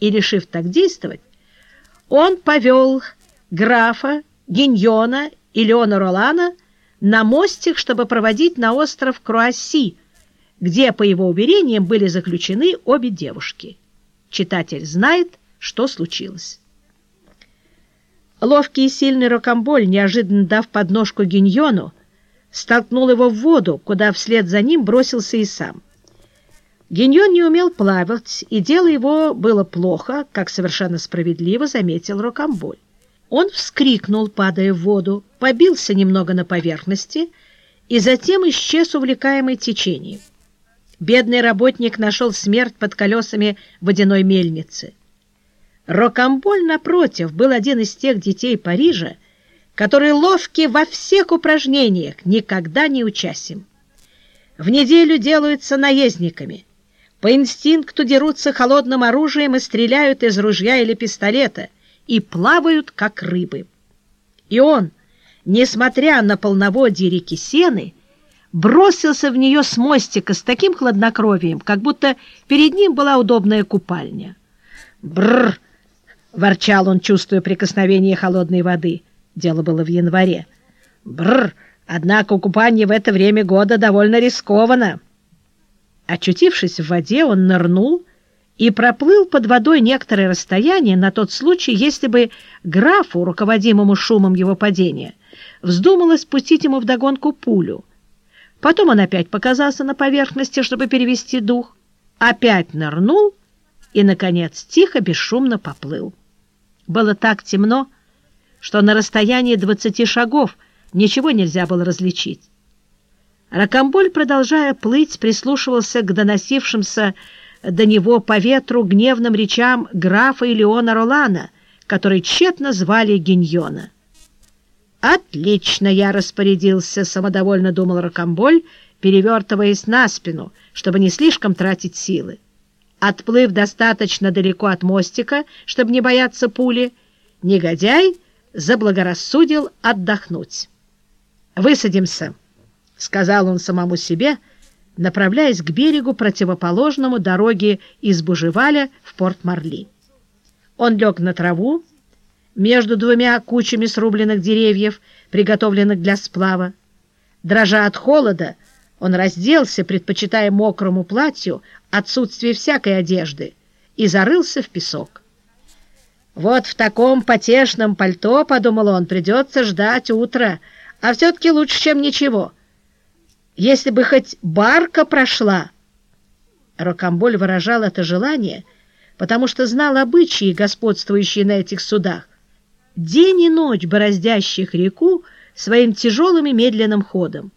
И, решив так действовать, он повел графа, Гиньона и Леона Ролана на мостик, чтобы проводить на остров Круасси, где, по его уверениям, были заключены обе девушки. Читатель знает, что случилось. Ловкий и сильный Рокамболь, неожиданно дав подножку Гиньону, столкнул его в воду, куда вслед за ним бросился и сам. Гиньон не умел плавать, и дело его было плохо, как совершенно справедливо заметил Рокамболь. Он вскрикнул, падая в воду, побился немного на поверхности и затем исчез, увлекаемый течением. Бедный работник нашел смерть под колесами водяной мельницы. Рокамболь, напротив, был один из тех детей Парижа, которые ловки во всех упражнениях, никогда не учасим. В неделю делаются наездниками, по инстинкту дерутся холодным оружием и стреляют из ружья или пистолета — и плавают, как рыбы. И он, несмотря на полноводье реки Сены, бросился в нее с мостика с таким хладнокровием, как будто перед ним была удобная купальня. «Бррр!» — ворчал он, чувствуя прикосновение холодной воды. Дело было в январе. «Бррр! Однако купание в это время года довольно рискованно». Очутившись в воде, он нырнул и проплыл под водой некоторое расстояние на тот случай, если бы графу, руководимому шумом его падения, вздумалось пустить ему вдогонку пулю. Потом он опять показался на поверхности, чтобы перевести дух, опять нырнул и, наконец, тихо, бесшумно поплыл. Было так темно, что на расстоянии двадцати шагов ничего нельзя было различить. Ракомболь, продолжая плыть, прислушивался к доносившимся до него по ветру гневным речам графа Илеона Ролана, который тщетно звали Гиньона. «Отлично я распорядился», — самодовольно думал Рокомболь, перевертываясь на спину, чтобы не слишком тратить силы. Отплыв достаточно далеко от мостика, чтобы не бояться пули, негодяй заблагорассудил отдохнуть. «Высадимся», — сказал он самому себе, — направляясь к берегу, противоположному дороге из Бужеваля в Порт-Марли. Он лег на траву между двумя кучами срубленных деревьев, приготовленных для сплава. Дрожа от холода, он разделся, предпочитая мокрому платью отсутствие всякой одежды, и зарылся в песок. «Вот в таком потешном пальто, — подумал он, — придется ждать утра, а все-таки лучше, чем ничего» если бы хоть барка прошла. Рокамболь выражал это желание, потому что знал обычаи, господствующие на этих судах. День и ночь бороздящих реку своим тяжелым и медленным ходом.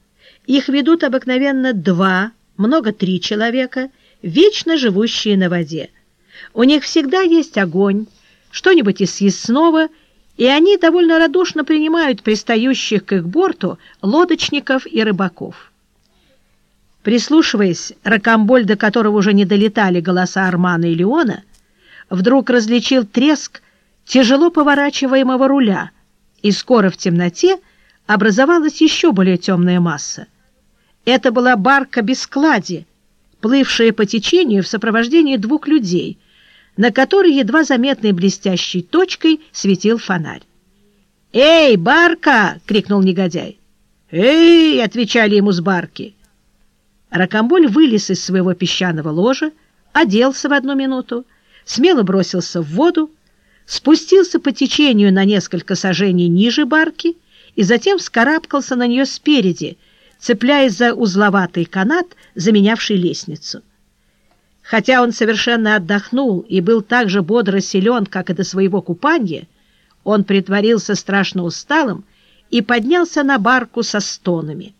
Их ведут обыкновенно два, много три человека, вечно живущие на воде. У них всегда есть огонь, что-нибудь из съестного, и они довольно радушно принимают пристающих к их борту лодочников и рыбаков. Прислушиваясь, ракомболь, до которого уже не долетали голоса Армана и Леона, вдруг различил треск тяжело поворачиваемого руля, и скоро в темноте образовалась еще более темная масса. Это была барка без клади, плывшая по течению в сопровождении двух людей, на которой едва заметной блестящей точкой светил фонарь. «Эй, барка!» — крикнул негодяй. «Эй!» — отвечали ему с барки. Ракомболь вылез из своего песчаного ложа, оделся в одну минуту, смело бросился в воду, спустился по течению на несколько сажений ниже барки и затем вскарабкался на нее спереди, цепляясь за узловатый канат, заменявший лестницу. Хотя он совершенно отдохнул и был так же бодро силен, как и до своего купания, он притворился страшно усталым и поднялся на барку со стонами.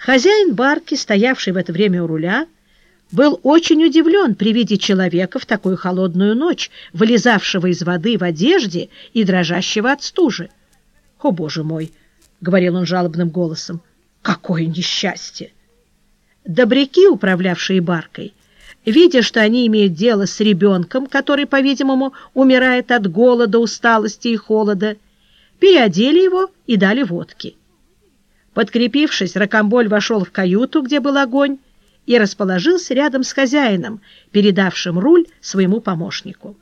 Хозяин барки, стоявший в это время у руля, был очень удивлен при виде человека в такую холодную ночь, вылезавшего из воды в одежде и дрожащего от стужи. — О, Боже мой! — говорил он жалобным голосом. — Какое несчастье! Добряки, управлявшие баркой, видя, что они имеют дело с ребенком, который, по-видимому, умирает от голода, усталости и холода, переодели его и дали водки. Подкрепившись, Ракомболь вошел в каюту, где был огонь, и расположился рядом с хозяином, передавшим руль своему помощнику.